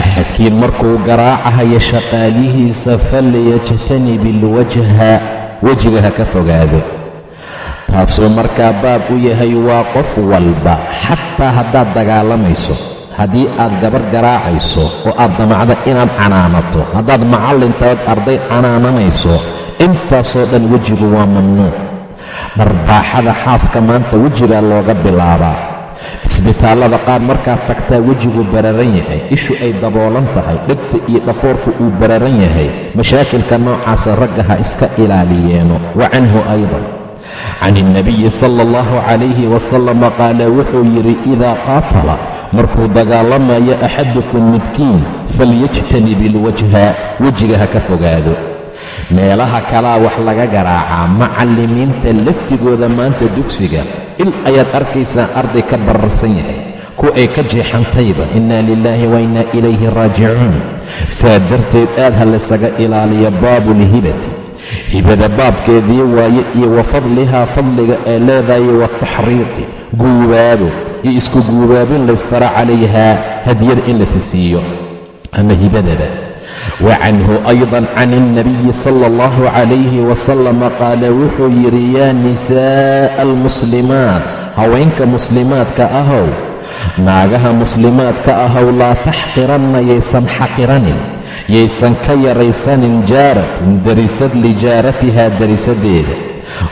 axadkiin markuu garaacahayo shaqaalihiisa falyajtanib ilwajha wejiga ha ka fogaado. Taasuu markaa baab u yahay waa qof walba xataa haddaad dagaalamayso haddii aad gabar garaacayso oo aad damacdo inaad canaanato haddaad macallintaad arday canaananayso intaasoo dhan wejigu waa mamnuuc. Dharbaaxada xaaska maanta wejigaa looga bilaabaa cisbitaallada qaar markaad tagtaa wejigu bararan yahay ishu ay daboolan tahay dhegta iyo dhafoorku uu bararan yahay mashaakilka noocaasa ragga ha iska ilaaliyeeno wa canhu aydan. Can ilnabiyi sala allahu calayhi wasalama qaala wuxuu yidhi idaa qaatala markuu dagaalamayo axadukum midkiin falyajtanib ilwajha wejiga ha ka fogaado. Meelaha kalaa wax laga garaacaa macallimiinta laftigooda maanta dugsiga il ayaad arkaysaa arday ka bararsan yahay ku ay ka jeexantayba innaa lilaahi wa innaa ilayhi raajicuun. Saa darteed aad ha laysaga ilaaliya baabulhibati hibada baabkeedii waaye iyo wa fadlihaa fadliga ay leedahay wataxriiqi guubaabo iyo isku guubaabin laystara calayhaa hadiyad in lasi siiyo. Ama hibadaba wa canhu aydan can ilnabiyi sala allahu calayhi wasalama qaala wuxuu yidhi yaa nisaa'a almuslimaat haweenka muslimaadka ahow naagaha muslimaadka ahow laa taxqiranna yaysan xaqiranin yaysan ka yaraysanin jaaratun darisad lijaaratihaa darisadeeda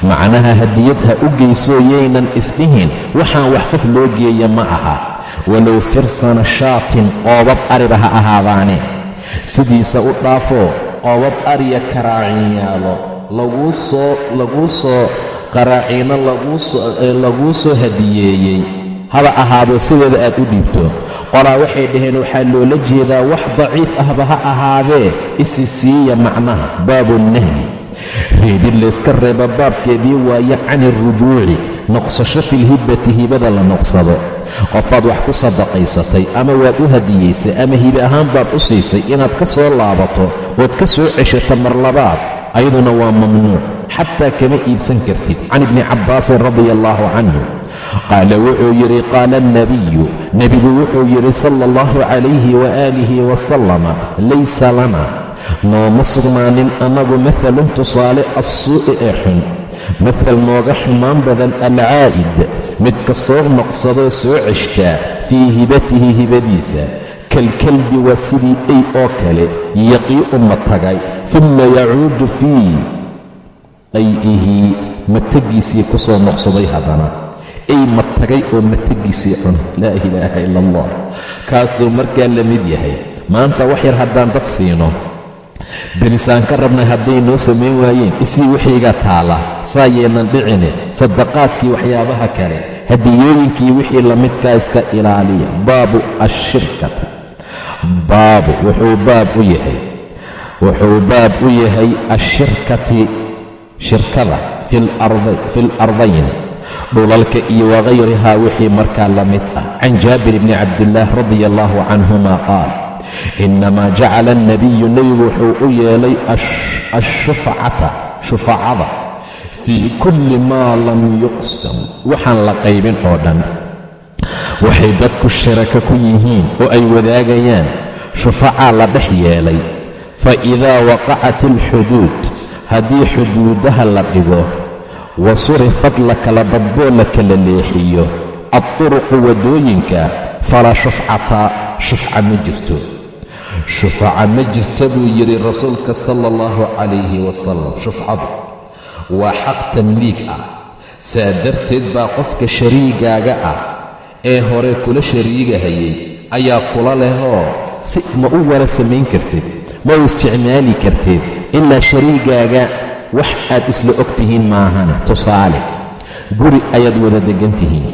macnaha hadiyad ha u geysoo yaynan isdhihin waxaan wax qof loo geeya ma aha walow firsana shaatin oobab ariba ha ahaadaane sidiisa u dhaafoo oobab ariya karaacinyaalo laguu soo laguu soo qaraaciino laguu soo hadiyeeyey. Haba ahaado sideeda aad u dhiibto. Qolaa waxay dhaheen waxaa loola jeedaa wax daciif ahba ha ahaadee isi siiya macnaha. Baabunahyi reebid layska reeba baabkeedii waaye can irujuuci noqsasho filhibati hibada la noqsado qofaad wax ku sadaqaysatay ama waad u hadiyaysay ama hibe ahaan baad u siisay inaad ka soo laabato ood ka soo ceshato mar labaad ayaduna waa mamnuuc. Xataa kama iibsan kartid. Can ibni cabbaasin radia allaahu canhu qaala wuxuu yidhi qaala alnabiyu nebigu wuxuu yidhi sala allahu calayhi waaalihi wasalama laysa lana. Nooma sugnaanin annagu mahalun tusaale assuu'i ee xun. Mahal nooga xumaan badan alcaa'id midka soo noqsadoo soo ceshtaa fii hibatihi hibadiisa kalkalbi waa sidii ey oo kale yaqii'u ma tagay uma yacuudu fii qay'ihi matagiisii ku soo noqsaday haddana. Ey ma tagay oo matagiisii cun laa ilaaha ila allah kaasuu markaa la mid yahay. Maanta wax yar haddaan dad siino benisaan ka rabnay hadday noo samayn waayeen isii wixayga taala saa yeenan dhicine sadaqaadkii waxyaabaha kale hadiyooyinkii wixii la midkaa iska ilaaliya. Baabu ashirkati baabu wuxuu baab u yahay. Wuxuu baab u yahay ashirkati shirkada fi lardayn dhulalka iyo wagayrihaa wixii markaa la mid ah. Can jaabir bni cabdillaah radia allahu canhuma qaal innamaa jacala alnabiyu nebigu wuxuu u yeelay ashufcata shufacada fii kulli maa lam yuqsam. Waxaan la qaybin oo dhan. Waxay dadku sharaka ku yihiin oo ay wadaagayaan. Shufacaa la dhex yeelay. Fa idaa waqacat alxuduud haddii xuduudaha la dhigo wa surifad la kala badboo la kala leexiyo. Adturuqu waddooyinka falaa shufcata shufca ma jirto. Shufaca ma jirta buu yidhi rasuulka sala allahu calayhi wasalam shufcadu waa xaq tamliig ah. Saa darteed baa qofka shariigaaga ah ee hore kula shariigahayay ayaa kula lehoo si ma u wala samayn kartid ma u isticmaali kartid ilaa shariigaaga wax aad isla og tihiin maahana. Tusaale guri ayaad wada deggan tihiin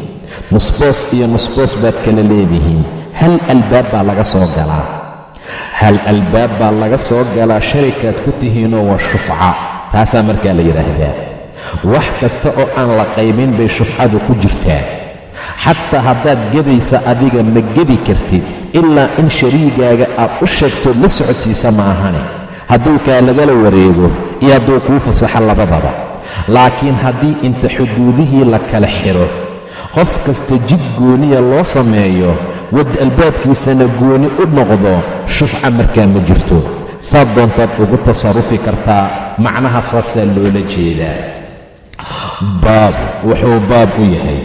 nusboos iyo nusboos baad kala leedihiin hal albaab baa laga soo galaa. Hal albaab baa laga soo galaa sharikaad ku tihiinoo waa shufca taasaa markaa la yidhaahdaa. Wax kasta oo aan la qaybin bay shufcadu ku jirtaa. Xataa haddaad gedaysa adiga ma gedi kartid ilaa in shariigaaga aad u sheegtood la socodsiisa ma ahane hadduu kaa lagala wareego iyo hadduu kuu fasaxo labadaba. Laakiin haddii inta xuduudihii la kala xidho qof kasta jid gooniya loo sameeyo wad albaabkiisana gooni u noqdo shufca markaa ma jirto. Saad doontaad ugu tasarufi kartaa macnaha saasaa loola jeedaa. Baab wuxuu baab u yahay.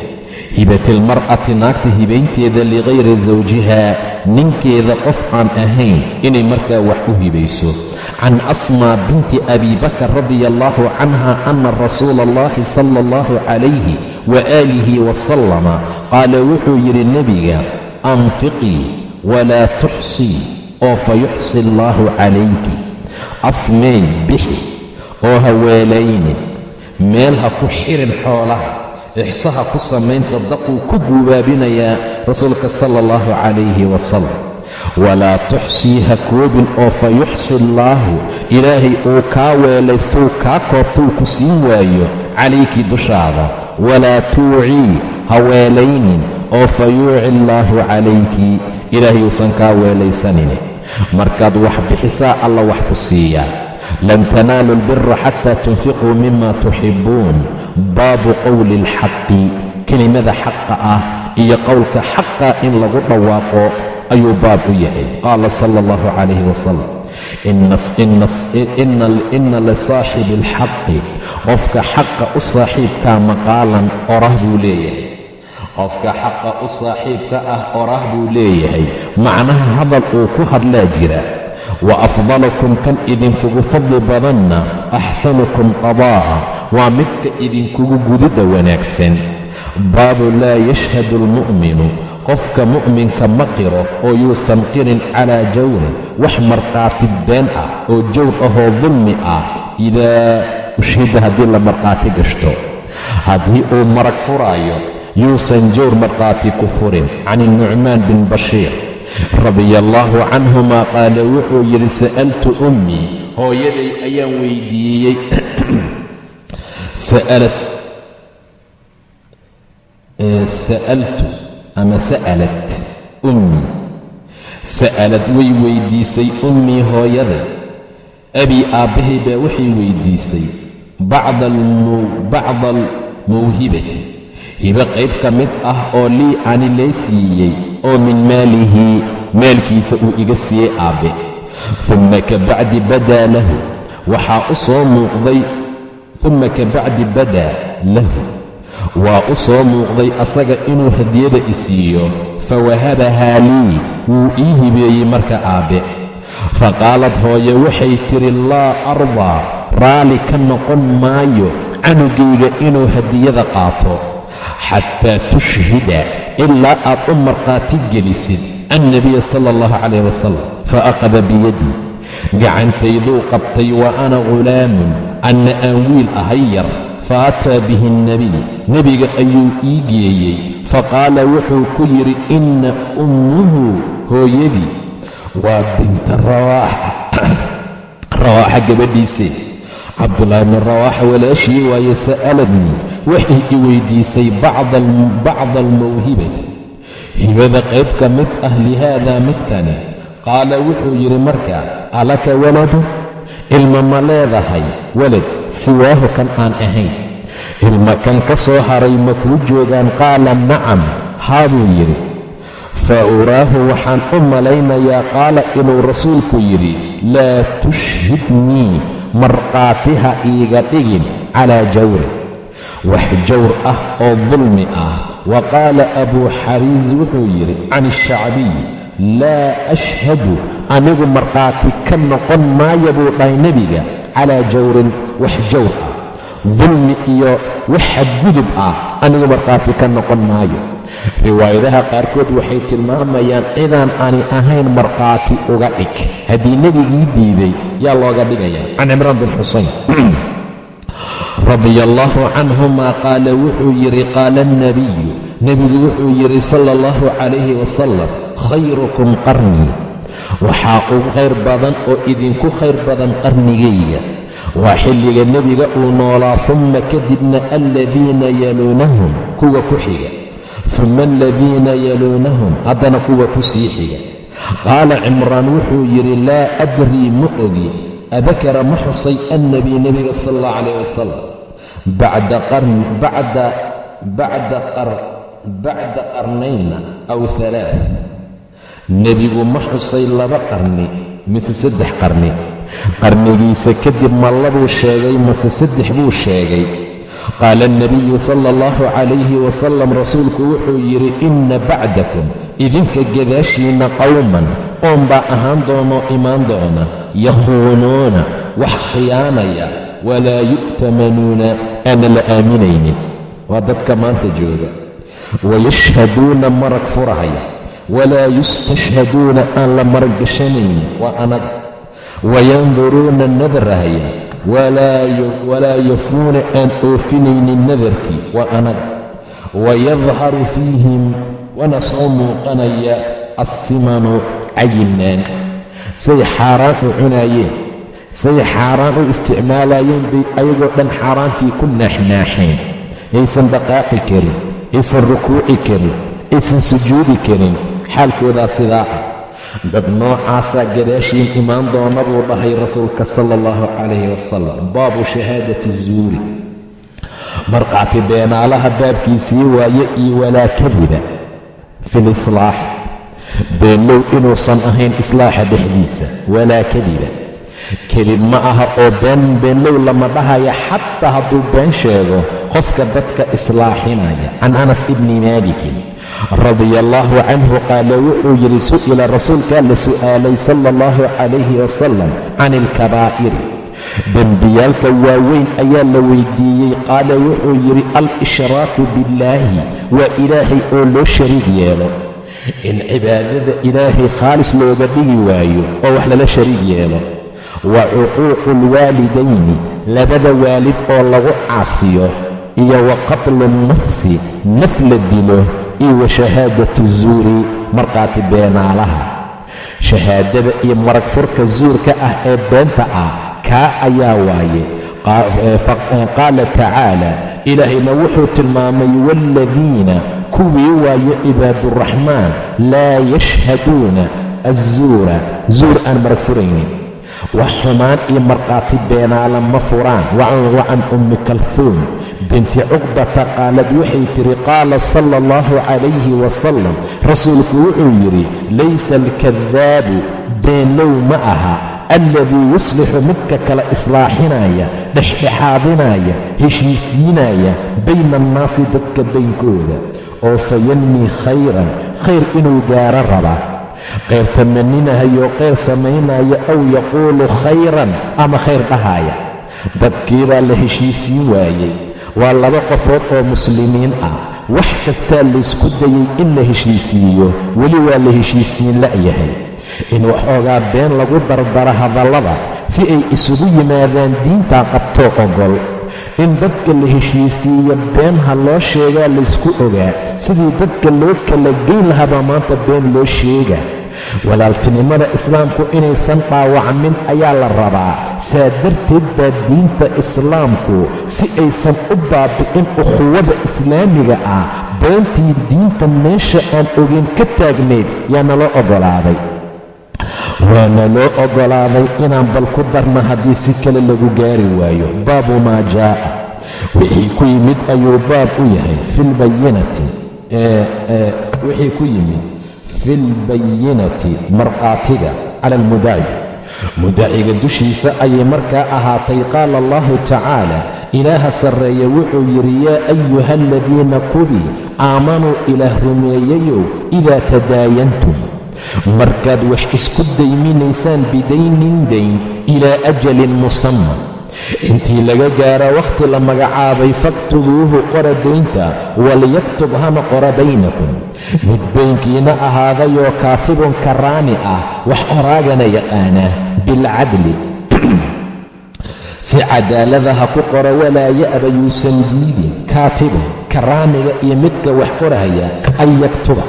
Hibatilmar'ati naagta hibaynteeda ligayri zawjiha ninkeeda qof aan ahayn inay markaa wax u hibayso. Can asmaa binti abi bakar radia allahu canha ana rasuula allahi sala allahu calayhi waaalihi wasalama qaala wuxuu yidhi nebiga anfiqii walaa tuxsii oo fa yuxsi allaahu calayki. Asmeey bixi oo ha weelaynin meel ha ku xirin xoolaha ixsaha ku samayn sadaquu ku guubaabinayaa rasuulka sala allahu calayhi wasalam walaa tuxsii ha koobin oo fa yuxsi allaahu ilaahay uu kaa weelaystou kaa koobtou ku siin waayo calayki dushaada. Walaa tuucii ha weelaynin oo fa yuuci allaahu calayki ilaahay uusan kaa weelaysanine. Markaad wax bixisaa alla wax ku siiyaa lan tanaalu albira xataa tunfiquu mima tuxibbuun baabu qowli alxaqi kelimada xaqa ah iyo qowlka xaqa in lagu dhawaaqo ayuu baab u yahay qaala sala allahu calayhi wasalam ina lisaaxibi alxaqi qofka xaqa u saaxiibkaa maqaalan orah buu leeyahay qofka xaqa u saaxiibka ah orah buu leeyahay macnaha hadal uu ku hadlaa jira wa afdalakum kan idinkugu fadli badanna axsanukum qadaa'a waa midka idinkugu gudidda wanaagsan. Baabu laa yashhadu almu'minu. Qofka mu'minka ma qiro oo yuusan qirin calaa jawrin. Wax markhaati been ah oo jawr ahoo dulmi ah idaa ushhida haddii la markhaati gashto. Haddii uu marag furaayo yuusan jawr markhaati ku furin. Can nucmaan bin bashiir radia allaahu canhumaa qaala wuxuu yidhi sa'altu ummii hooyaday ayaan weydiiyey. Sa'altu ama sa'alat ummii sa'alad way weydiisay ummii hooyaday abii aabbahay baa waxay weydiisay bacda almawhibati hibe qayb ka mid ah oo lii ani lay siiyey oo min maalihi maalkiisa uu iga siiyey aabbe umma ka bacdi badaa lahu waxaa u soo muuqday umma ka bacdi badaa lahu waa u soo muuqday asaga inuu hadiyada isiiyo fa wahabahaa lii wuu ii hibeeyey marka aabbe fa qaalad hooye waxay tidhi laa ardaa raalli ka noqon maayo canugayga inuu hadiyada qaato xataa tushhida ilaa aad u markhaati gelisid annabiya sala allahu calayh wasalam fa akhada biyadii gacantayduu qabtay wa ana ghulaamun anna aan wiil ahay yar fa ataa bihi alnebiy nebiga ayuu ii geeyey faqaala wuxuu ku yidhi inna ummuhu hooyadii waa binta rawaaxa gabadhiisee cabdulaahi bin rawaaxa walaashii waaye sa'aladnii waxay i weydiisay bacda almawhibati hibada qayb ka mid ah lihaadaa midkani qaala wuxuu yidhi marka alaka waladu? Ilma ma leedahay walad siwaahu kan aan ahayn. Ilma kan ka soo haray ma kuu joogaan? Qaala nacam haa buu yidhi. Fa uraahu waxaan u malaynayaa qaala inuu rasuulku yidhi laa tushhidnii markhaatiha iiga dhigin calaa jawrin wax jawr ah oo dulmi ah. Wa qaala abuu xariis wuxuu yidhi can ishacbiy laa ashhadu anigu markhaati ka noqon maaya buu dhahay nebiga calaa jawrin wax jawr ah. Dulmi iyo wax xadgudub ah anigu markhaati ka noqon maayo riwaayadaha qaarkood waxay tilmaamayaan cidaan ani ahayn markhaati uga dhig. Haddii nebigii diiday yaa looga dhigaya can cimraan bin xusayn. Radia allaahu canhumaa qaala wuxuu yidhi qaala alnabiyu nebigu wuxuu yidhi sala allahu calayhi wasalam khayrukum qarnii. Waxaa ugu khayr badan oo idinku khayr badan qarnigayga waa xilliga nebiga uu noolaa humma kadibna aladiina yaluunahum kuwa ku xiga humma aladiina yaluunahum? Haddana kuwa ku sii xiga. Qaala cimraan wuxuu yidhi laa adrii ma ogi. Adakara ma xusay annabii nebiga sala allah calayh wasalam bacda qarnayna aw halaa nebigu ma xusay laba qarni mise saddex qarni. Qarnigiisa kadib ma labuu sheegay mase saddex buu sheegay qaala alnabiyu sala allahu calayhi wasalam rasuulku wuxuu yidhi inna bacdakum idinka gadaashiinna qowman qoom baa ahaan doonoo imaan doona yakhuunuuna wax khiyaanaya walaa yu'tamanuuna aana la aaminaynin waa dadka maanta jooga wayashhaduuna marag furahaya walaa yustashhaduuna aan la marag gashanaynin waa anaga wayanduruuna nadrahaya walaa yafuuna aan oofinaynin nadarkii waa anaga wayadharu fiihim wana soo muuqanaya assimanu cayinaan say xaaraan u cunaayeen say xaaraan u isticmaalayeen bay ayagoo dhan xaaraantii ku naaxnaaxeen. Aysan dhaqaaqi karin aysan rukuuci karin aysan sujuudi karin. Xaalkoodaa sidaa ah dad noocaasaa gadaashiin imaan doona buu dhahay rasuulka sala allahu calayhi wasalam baabu shahaadati zuuri. Markhaati beenaalaha baabkiisii waaye iyo walaa kadiba fi lislaax beenlow inuusan ahayn islaaxa dhexdiisa. Walaa kadiba kelib ma aha oo been beenlow lama dhahaya xataa hadduu been sheego qofka dadka islaaxinaya. Can anas ibni maalikin radia allaahu canhu qaala wuxuu yidhi su'ila rasuulkaa la su'aalay sala allahu calayhi wasalam can ilkabaa'iri dembiyaalka waaweyn ayaa la weydiiyey qaala wuxuu yidhi al-ishraaku billaahi waa ilaahay oo loo shariig yeelo. In cibaadada ilaahay khaalis looga dhigi waayo oo wax lala shariig yeelo. Wa cuquuqu alwaalidayni labada waalid oo lagu caasiyo iyo wa qatlu nnafsi naf la dilo iyo wa shahaadatu zuuri markhaati beenaalaha shahaadada iyo marag furka zuurka ah ee beenta ah kaa ayaa waaye qaala tacaala ilaahayna wuxuu tilmaamay waaladiina kuwii waaye cibaaduraxmaan laa yashhaduuna azzuura zuur aan marag furaynin wax xumaan iyo markhaati beenaala ma furaan wa can ummi kalfuum binti cuqbata qaalad waxay tidhi qaala sala allahu calayhi wasalam rasuulku wuxuu yidhi laysa alkadaabu beenlow ma aha. Alladii yuslixu midka kale islaaxinaya dhexdhexaadinaya heshiisiinaya bayna annaasi dadka baynkooda oo fayannii khayran khayr inuu gaaro raba. Khayr tamaninahayo khayr samaynaya aw yaquulu khayran ama khayr dhahaaya dadkiibaa la heshiisiin waayey waa laba qofood oo muslimiin ah. Wax kastaa laysku dayay in la heshiisiiyo weli waa la heshiisiin la'yahay. In waxoogaa been lagu dardara hadallada si ay isugu yimaadaan diintaa qabtoo ogol. In dadka la heshiisiiyo been ha loo sheegaa laysku ogaa sidii dadka loo kala geyn lahabaa maanta been loo sheega walaaltinimada islaamku inaysan dhaawacmin ayaa la rabaa. Saa darteed baa diinta islaamku si aysan u baabi'in ukhuwada islaamiga ah. Beentii diinta meesha aan ogeyn ka taagnayd yaa naloo oggolaaday waana loo oggolaaday inaan bal ku darna haddii si kale lagu gaari waayo. Baabu maa jaa'a. Wixii ku yimid ayuu baab u yahay filbayinati wixii ku yimid fi lbayinati markhaatiga cala almudaci mudaciga dushiisa ayay markaa ahaatay qaala allahu tacaala ilaaha sarreeye wuxuu yidhi yaa ayuha aladiina kubii aamanuu ilaah rumeeyayow idaa tadaayantum. Markaad wax isku dayminaysaan bidaynin dayn ilaa ajalin musamman intii laga gaaro wakhti la magacaabay faktubuuhu qora daynta walyaktub hana qora baynakum. Mid baynkiina ahaadayoo kaatibun karaani ah wax qoraagana yaqaana bilcadli. Si cadaalada ha ku qoro walaa ya'ba yuusan diidin. Kaatibun karaaniga iyo midka wax qorahaya an yaktuba.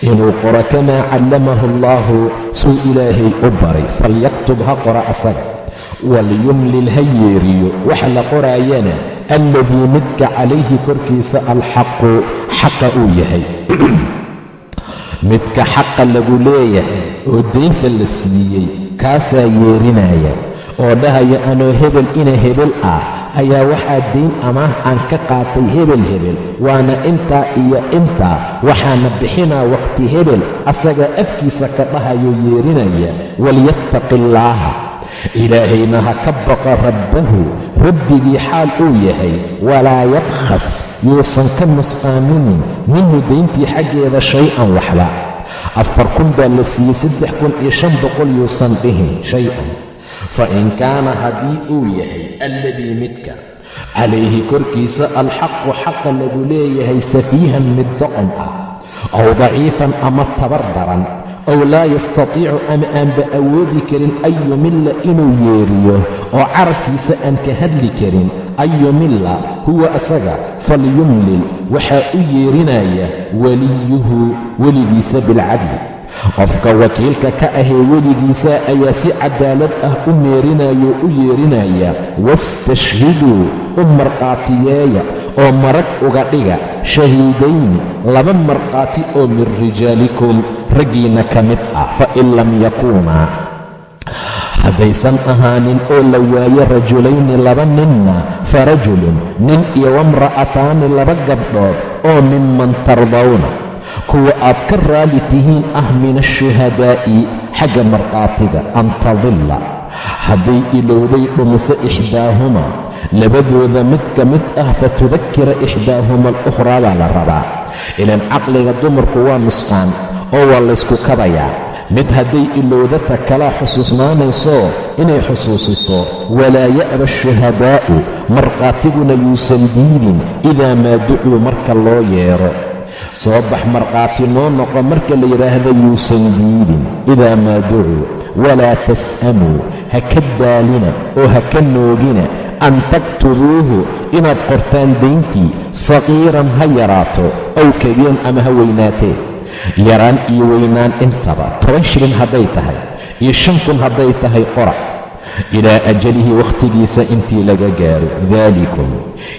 Inuu qoro kamaa callamahu allaahu suu ilaahay u baray. Falyaktub ha qora asaga walyumlil ha yeeriyo waxa la qoraayana alladii midka calayhi korkiisa alxaqu xaqa uu yahay. Midka xaqa lagu leeyahay oo daynta la siiyey kaasaa yeerinaya oo dhahaya anoo hebel ina hebel ah ayaa waxaa dayn amaah aan ka qaatay hebel hebel. Waana intaa iyo intaa waxaana bixinaa wakhti hebel asagaa afkiisa ka dhahayo yeerinaya walyattaqi illaaha ilaahayna ha ka baqo rabbahu. Rabbigii xaal uu yahay walaa yabkhas. Yuusan ka nusqaaminin minhu dayntii xaggeeda shay-an waxba. Afar kun baa la siiyey saddex kun iyo shan boqol yuusan dhihin shay-an. Fa in kaana haddii uu yahay alladii midka. Calayhi korkiisa alxaqu xaqa lagu leeyahay safiihan mid doqon ah. Aw daciifan ama tabar daran ow laa yastatiicu ama aanba awoodi karin an yumilla inuu yeeriyo oo carabkiisa aan ka hadli karin an yumilla huwa asaga falyumlil waxaa u yeerinaya weliyuhu weligiisa bilcadli qofka wakiilka ka ahee weligiisa ayaa si cadaalad ah u meerinayo u yeerinaya wastashhiduu u marqaatiyeeya oo marag uga dhiga shahiidayni laba marqaati oo min rijaalikum raggiinna ka mid ah fa in lam yakuunaa haddaysan ahaanin oo la waayo rajulayni laba ninna fa rajulun nin iyo wamra'ataani laba gabdhood oo minman tardawna. Kuwa aad ka raali tihiin ah min ashuhadaa'i xagga markhaatiga an tadilla. Hadday ilowday dhumiso ixdaahumaa labadooda mid ka mid ah fatudakira ixdaahuma alukhraa baa la rabaa. Ilaan caqliga dumarku waa nusqaan oo waa laysku kabayaa mid hadday ilowdata kalaa xusuusnaanayso inay xusuusiso walaa ya'ba ashuhadaa'u markhaatiguna yuusan diidin idaa maa ducuu marka loo yeedho soo bax markhaati noo noqo marka la yidhaahda yuusan diidin idaa maa ducuu walaa tas'amuu ha ka daalina oo ha ka noogina an taktubuuhu inaad qortaan dayntii saqiiran ha yaraato ow kabiiran ama ha weynaatee yaraan iyo weynaan intaba. Toban shilin hadday tahay iyo shan kun hadday tahay qora. Ilaa ajalihi wakhtigiisa intii laga gaaro daalikum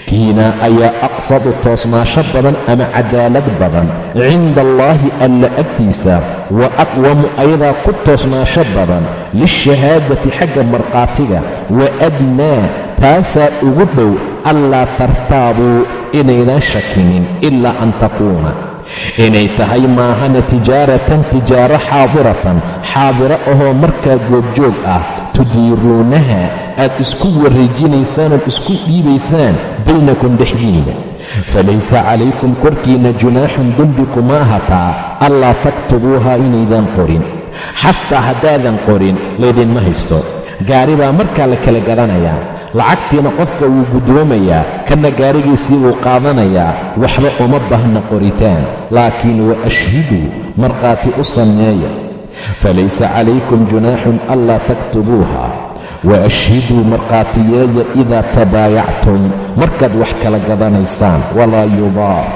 kiina ayaa aqsadu toosnaasho badan ama cadaalad badan. Cinda allaahi alla agtiisa wa aqwamu ayadaa ku toosnaasho badan. Lishahaadati xagga markhaatiga. Wa adnaa taasaa ugu dhow allaa tartaabuu inaydan shakinin ilaa an takuuna inay tahay maahana tijaaratan tijaaro xaadiratan xaadiro ahoo markaa goobjoog ah tudiiruunaha aad isku wareejinaysaan ood isku dhiibaysaan baynakum dhexdiina. Falaysa calaykum korkiinna junaaxun dembi kuma ahataa allaa taktubuuhaa inaydan qorin. Xataa haddaadan qorin laydinma haysto. Gaari baa markaa la kala gadanayaa lacagtiina qofka wuu guddoomayaa kana gaarigiisii wuu qaadanayaa waxba uma baahna qoritaan. Laakiin wa ashhiduu markhaati u sameeya. Falaysa calaykum junaaxun anlaa taktubuuha. Wa ashhiduu markhaatiyeeya idaa tabaayactum. Markaad wax kala gadanaysaan walaa yudaar.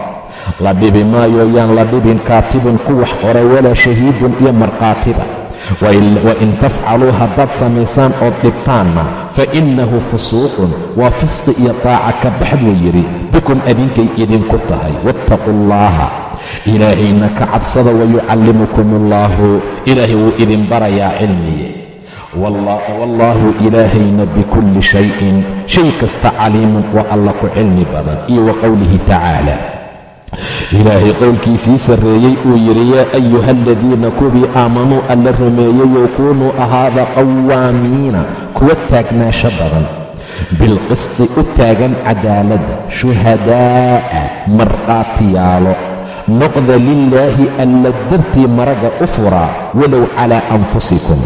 La dhibi maayo yaan la dhibin kaatibun ku wax qora walaa shahiidun iyo markhaatiba wain tafcaluu haddaad samaysaan ood dhibtaanna fa innahu fusuuqun waa fisqi iyo taaca ka bax buu yidhi bikum adinkay idinku tahay wattaquu allaaha ilaahayna ka cabsada wayucallimukum allaahu ilaahay wuu idin barayaa cilmiye wallaahu ilaahayna bikulli shayin shay kasta caliimun waa alla ku cilmi badan iyo wa qowlihi tacaala ilaahay qowlkiisii sarreeyey uu yidhi yaa ayuha aladiina kuwii aamanuu alla rumeeyeyow kuunuu ahaada qawaamiina kuwa taagnaansho badan. Bilqisti u taagan cadaaladda shuhadaa'a markhaatiyaalo noqda lilaahi alla dartii maraga u furaa walow calaa anfusikum.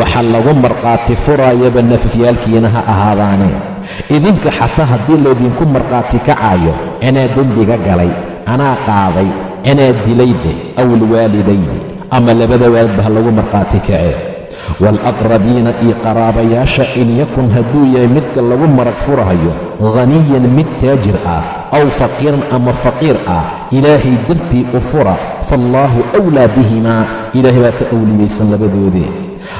Waxa lagu markhaati furaayaba nafafyaalkiina ha ahaadaanee. Idinka xataa haddii laydinku markhaati kacaayo anaa dembiga galay anaa qaaday anaa dilay dheh aw ama labada waalidba ha lagu markhaati kacee. Waalaqrabiina iyo qaraabayaasha in yakun hadduu yahay midka lagu marag furahayo haniyan mid taajir ah aw faqiiran ama faqiir ah ilaahay dartii u fura faallaahu wlaa bihimaa. Ilaahay baa ka awliyaysan labadoodee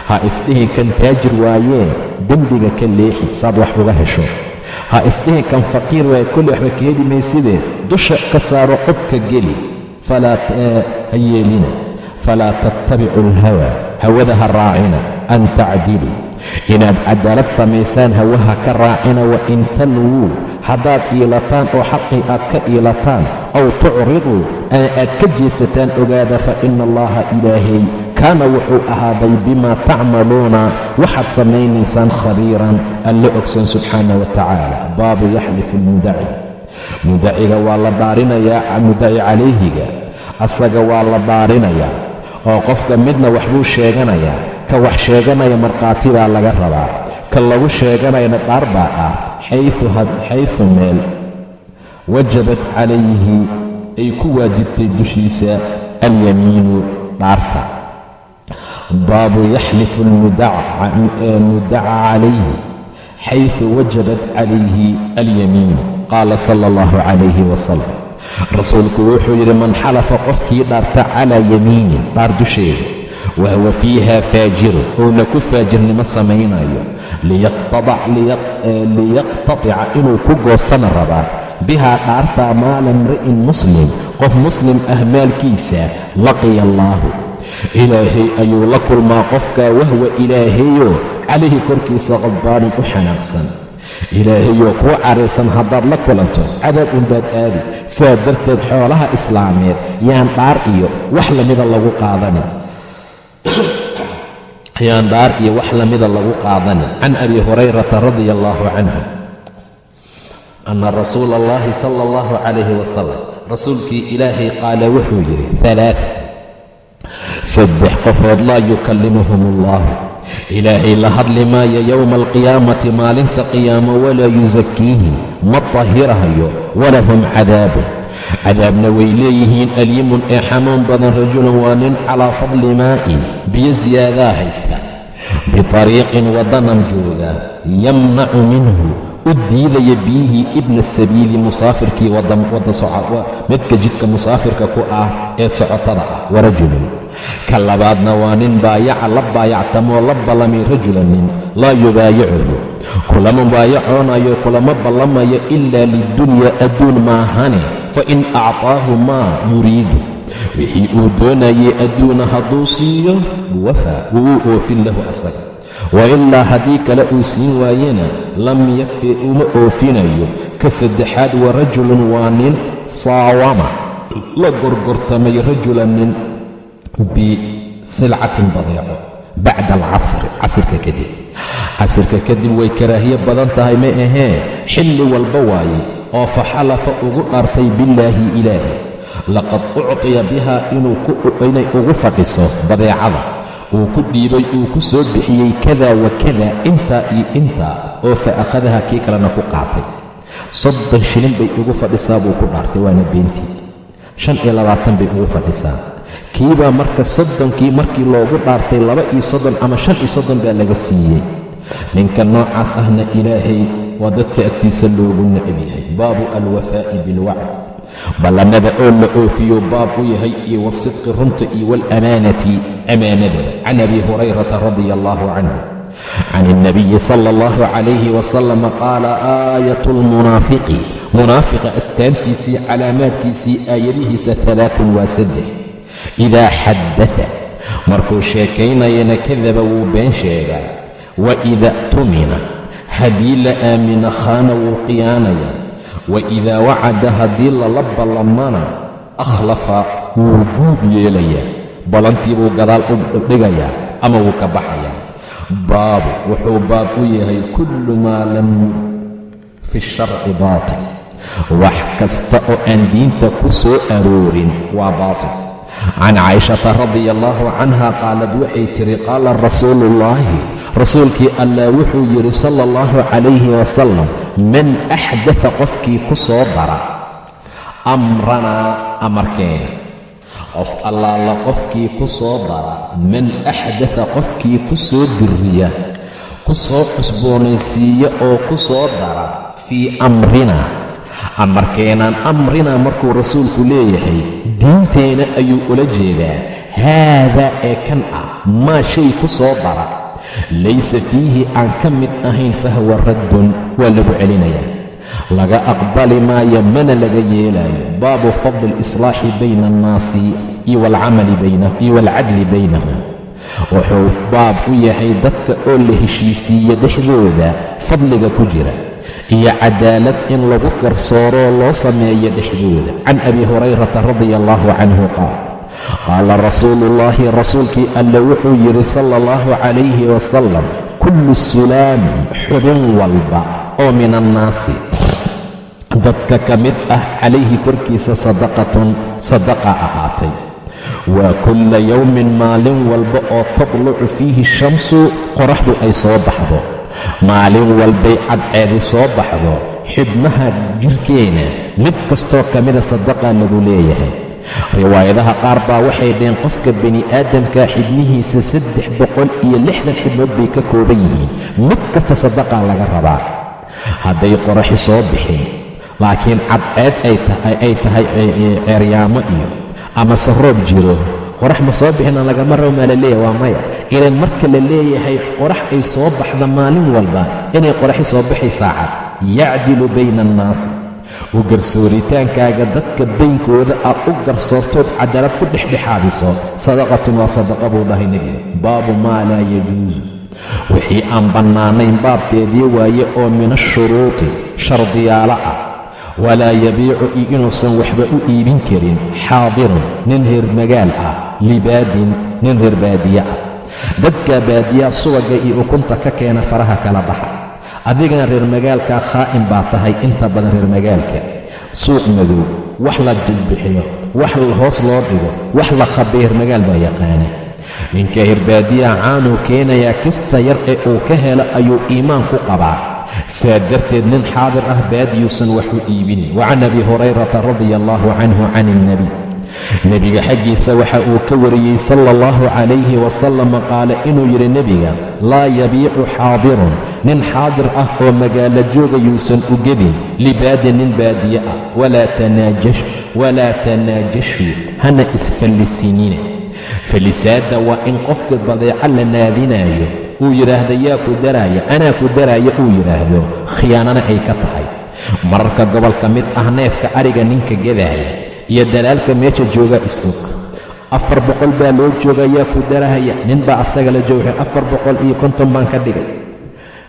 ha isdhihi kan taajir waayee dembiga ka leexi saad wax uga hesho ha isdhihi kan faqiir waaye kolli waxba ka heli maysidee? Dusha ka saaro codka geli. Ha yeelina. Falaa tattabicu alhawa hawada ha raacina. An tacdiluu inaad cadaalad samaysaan hawaha ka raacina wa in talwuu haddaad iilataan oo xaqii aad ka iilataan aw tucriduu ama aad ka jeesataan ogaada fa ina allaha ilaahay kaana wuxuu ahaaday bimaa tacmaluuna waxaad samaynaysaan khabiiran alla ogsoon subxaana wa tacaala. Baabu yaxlifu lmudaci mudaciga waa la dhaarinayaa mudaci calayhiga. Asaga waa la dhaarinayaa oo qofka midna waxbuu sheeganayaa ka wax sheeganaya markhaati baa laga rabaa. Ka lagu sheeganayana dhaar baa ah xayfu meel. Wajabat calayhi ay ku waajibtay dushiisa alyamiinu dhaarta baabu yaxlifu almudaca calayhi xayfu wajabat calayhi alyamiinu qaala sala allahu calayhi wasalam rasuulku wuxuu yidhi man xalafa qofkii dhaarta calaa yamiinin dhaar dusheeda wahuwa fiiha faajiru uuna ku faajirnimo samaynayo liyaqtatica inuu ku goostana rabaa bihaa dhaartaa maala imri'in muslim qof muslim ah maalkiisa laqiya allaahu ilaahay ayuu la kulmaa qofkaa wahwa ilaahayo calayhi korkiisa qadbaanin u xanaaqsan. Ilaahayoo kuu caraysan haddaad la kulanto cadaab unbaad aadi. Sidaa darteed xoolaha islaameed yaan dhaar iyo wax lamida lagu qaadanin yaan dhaar iyo wax lamida lagu qaadanin can abi hurayrata radia allaahu canhu anna rasuula allahi sala allahu calayhi wasalam rasuulkii ilaahay qaala wuxuu yidhi alaa saddex qofood laa yukallimuhum allahu ilaahay la hadli maayo yowma alqiyaamati maalinta qiyaamo walaa yusakiihim ma tahirahayo walahum cadaabun. Cadaabna way leeyihiin alyimun ee xanuun badan rajulun waa nin calaa fadli maa'in biyo siyaadaa haysta bitariiqin waddanan jooga yamnacu minhu u diidaya biyihii ibna sabiili musaafirkii midka jidka musaafirka ku ah ee socotada ah warajulun ka labaadna waa nin baayaca la baayactamoo la ballamay rajulan nin laa yubaayicuhu. Kulama baayacoonayo kulama ballamayo ilaa lidunya adduun maahane fa in actaahu maa yuriidu. Wixii uu doonayay adduuna hadduu siiyo wafaa wuu oofin lahu asaga wa ilaa haddii kale uu siin waayena lam yafi uma oofinayo. Ka saddexaad wa rajulun waa nin saawama. La gorgortamay rajulan nin bisilcatin badeeco. Bacda alcasri casirka kadib. Casirka kadib way karaahiye badan tahay ma ahee? Xilli walba waaye oo fa xalafa ugu dhaartay billaahi ilaahi. Laqad uctiya bihaa inay ugu fadhiso badeecada uu ku dhiibay uu ku soo bixiyey kada wa kada intaa iyo intaa oo fa akhadaha kii kalena ku qaatay. Soddon shilin bay ugu fadhisaa buu ku dhaartay waana beentii. Shan iyo labaatan bay ugu fadhisaa. Kiibaa marka soddonkii markii loogu dhaartay laba iyo soddon ama shan iyo soddon baa laga siiyey. Ninka noocaas ahna ilaahay waa dadka agtiisa loogu necab yahay. Baabu alwafaa'i bilwacd ballamada oo la oofiyo baab u yahay iyo wasidqi runta iyo waalamaanati amaanadaba can abi hurayrata radia allahu canhu. Can ilnabiyi sala allahu calayhi wasalam qaala aayat lmunaafiqi munaafiqa astaantiisii calaamaadkiisii aayadihiisa alaaun waa saddex. Idaa xaddata markuu sheekaynayana kadaba wuu been sheegaa. Wa ida tumina. Haddii la aamina khaana wuu khiyaanaya wa idaa wacada haddii lala ballamana akhlafa wuu guub yeelayaa ballantii buu gadaal u dhigayaa ama wuu ka baxayaa baabu wuxuu baab u yahay kullu maa lam fi sharci baatil wax kasta oo aan diinta ku soo aroorin waa baatil can caishata radia allaahu canha qaalad waxay tiri qaala rasuuluullaahi rasuulkii allah wuxuu yidhi sala allahu calayhi wasalam man axdata qofkii ku soo dara amranaa amarkeena qof allaala qofkii ku soo dara man axdata qofkii ku soo duriya ku soo cusboonaysiiya oo ku soo dara fii amrina. Amarkeenaan amrinaa markuu rasuulku leeyahay diinteenna ayuu ula jeedaa. Haadaa ee kan ah maa shay ku soo dara laysa fiihi aan ka mid ahayn fahuwa raddun waa lagu celinayaa laga aqbali maayo mana laga yeelaayo. Baabu fadli alislaaxi bayna annaasi iyo waalcadli baynahum wuxuu baab u yahay dadka oo la heshiisiiyo dhexdooda fadliga ku jira iyo cadaalad in lagu garsooroo loo sameeyo dhexdooda. Can abi hurayrata radia allahu canhu qaal qaala rasuulu ullaahi rasuulkii alle wuxuu yidhi sala allahu calayhi wasalam kullu sulaami xubin walba oo min annaasi dadka ka mid ah calayhi korkiisa sadaqatun sadaqa ahaatay waa kulla yowmin maalin walba oo tatlucu fiihi shamsu qoraxdu ay soo baxdo maalin walbay cadceedi soo baxdo xibnaha jirhkeena mid kastoo ka mida sadaqaa lagu leeyahay riwaayadaha qaar baa waxay dhaheen qofka bini aadamka xibnihiisa saddex boqol iyo lixdan xibnood bay ka kooban yihiin. Mid kasta sadaqaa laga rabaa. Hadday qoraxi soo bixin laakiin cadceed ay tahay ceeryaamo iyo amase roob jiro qorax ma soo bixina lagama rabo maa la leeyahay waa maya. Ilan marka la leeyahay qorax ay soo baxda maalin walba inay qoraxi soo baxay saacad yacdilu bayna annaasi u garsooritaankaaga dadka baynkooda aad u garsoortood cadaalad ku dhexdhexaadiso sadaqatun waa sadaqa buu dhahay nebiga. Baabu maa laa yajuusu wixii aan bannaanayn baabkeedii waaye oo min ashuruuti shardiyaalo ah. Walaa yabiicu iyo inuusan waxba u iibin karin. Xaadirun nin reer magaal ah. Libaadin nin reer baadiye ah. Dadka baadiyaa subaga iyo ukunta ka keena faraha kala baxa adigana reer magaalkaa khaa'in baa tahay inta badan reer magaalka. Suuq madow wax la jilbixiyo wax hoos loo dhigo wax la khabay reer magaal baa yaqaana ninka hirbaadiyaha caanuu keenayaa kasta yar ee uu ka helo ayuu iimaan ku qabaa. Saa darteed nin xaadir ah baadiyuusan wax u iibinin. Wa can abi hurayrata radia allahu canhu can ilnebiy nebiga xaggiisa waxa uu ka wariyey sala allahu calayhi wasalam qaala inuu yidhi nebiga laa yabiicu xaadirun nin xaadir ah oo magaalo jooga yuusan u gedin libaadi nin baadiye ah walaa tanaajashuu hana isfallisinina fallisaadda waa in qofka badeeco la naadinaayo uu yidhaahda yaa ku daraaya anaa ku daraaya uu yidhaahdo khiyaanana ay ka tahay. Mararka gobolka mid ah neefka ariga ninka gadaaya iyo dalaalka meesha jooga is-og afar boqol baa loo jooga yaa ku darahaya nin baa asaga la joogay afar boqol iyo konton baan ka dhigay.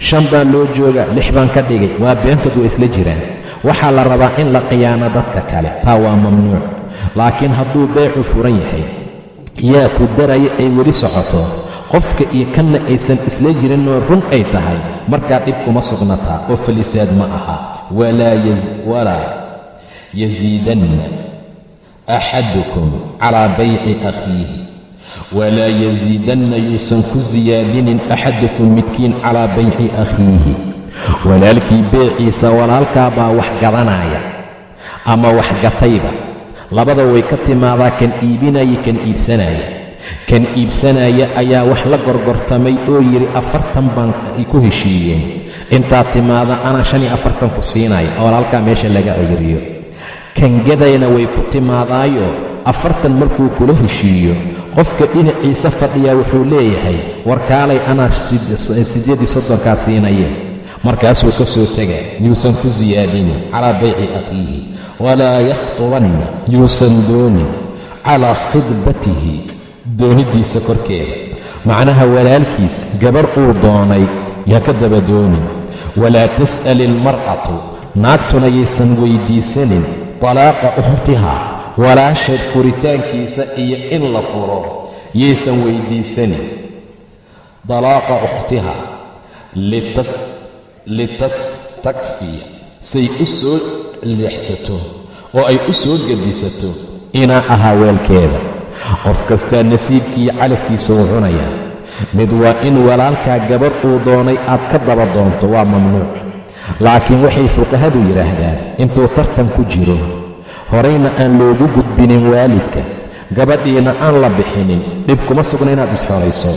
Shan baa loo jooga lix baan ka dhigay. Waa beentood waa isla jiraan. Waxaa la rabaa in la khiyaano dadka kale. Taa waa mamnuuc. Laakiin hadduu beecu furan yahay yaa ku daraya ay weli socoto. Qofka iyo kanna aysan isla jirinoo run ay tahay markaa dhib kuma sugnataa. Oo falisaad ma aha. Walaa yasiidanna axadukum calaa bayci akhiihi walaa yasiidanna yuusan ku siyaadinin axadukum midkiin calaa bayci akhiihi walaalkii beeciisa walaalkaa baa wax gadanaya ama wax gatayba labada way ka timaadaa kan iibinaya kan iibsanaya kan iibsanaya ayaa wax la gorgortamay oo yidhi afartan baan ku heshiiyeen intaad timaada anaa shan iyo afartan ku siinaya walaalkaa meesha laga ceyriyo kan gadayna way ku timaadaayo. Afartan markuu kula heshiiyo qofka dhinaciisa fadhiyaa wuxuu leeyahay warkaalay anaa siddeed iyo soddonkaa siinayeen markaasuu ka soo tegaa yuusan ku siyaadinin calaa bayci akhiihi walaa yakhtubanna yuusan doonin calaa khidbatihi dooniddiisa korkeeda. Macnaha walaalkiis gabar uu doonay yaa ka daba doonin walaa tas'al ilmar'atu naagtuna yaysan weyddiisanin talaaqa ukhtihaa walaasheed furitaankiisa iyo in la furo yaysan weyddiisanin dalaaqa ukhtihaa litastakfiya say u soo leexsato oo ay u soo gedisato inaa ahaa weelkeeda. Qof kastaa nasiibkiiyo calafkiisa uu cunayaa mid waa in walaalkaa gabar uu doonay aad ka daba doonto waa mamnuuc. Laakiin waxay fuqahadu yidhaahdaan intuu tartan ku jiro horayna aan loogu gudbinin waalidka gabadhiina aan la bixinin dhib kuma sugna inaad isxorayso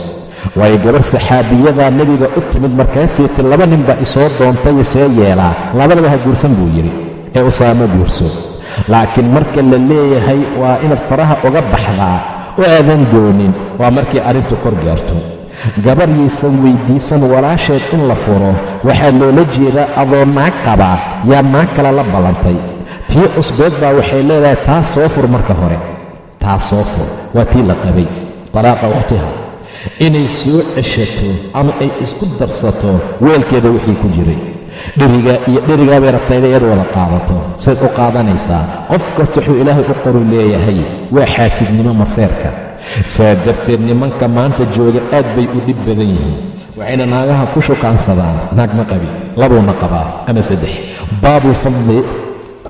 waayo gabarh saxaabiyadaa nebiga u timid markaasiiti laba nin baa isoo doontay see yeelaa labadaba ha guursan buu yidhi ee usaamo guurso. Laakiin marka la leeyahay waa inaad faraha uga baxdaa oo aadan doonin waa markii arrintu kor gaarto. Gabar yaysan weyddiisan walaasheed in la furo waxaa loola jeedaa adoo naag qabaa yaa naag kale la ballantay tii cusbeed baa waxay leedahay taa soo fur marka hore taa soo fur waa tii la qabay. Talaaqa ukhtiha inay soo ceshato ama ay isku darsato weelkeeda wixii ku jiray. Dherigaa iyo dherigaa bay rabtaa inay iyad wada qaadato. Sayd u qaadanaysaa. Qof kasta wuxuu ilaahay u qoru leeyahay waa xaasidnimo maseerka. Saa darteed nimanka maanta jooga aad bay u dhib badan yihiin. Waxayna naagaha ku shukaansadaan naag ma qabi labuuna qabaa. Ama saddex baabu fadli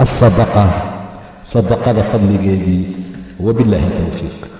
alsadaqa sadaqada fadligeedii wabillaahi towfiiq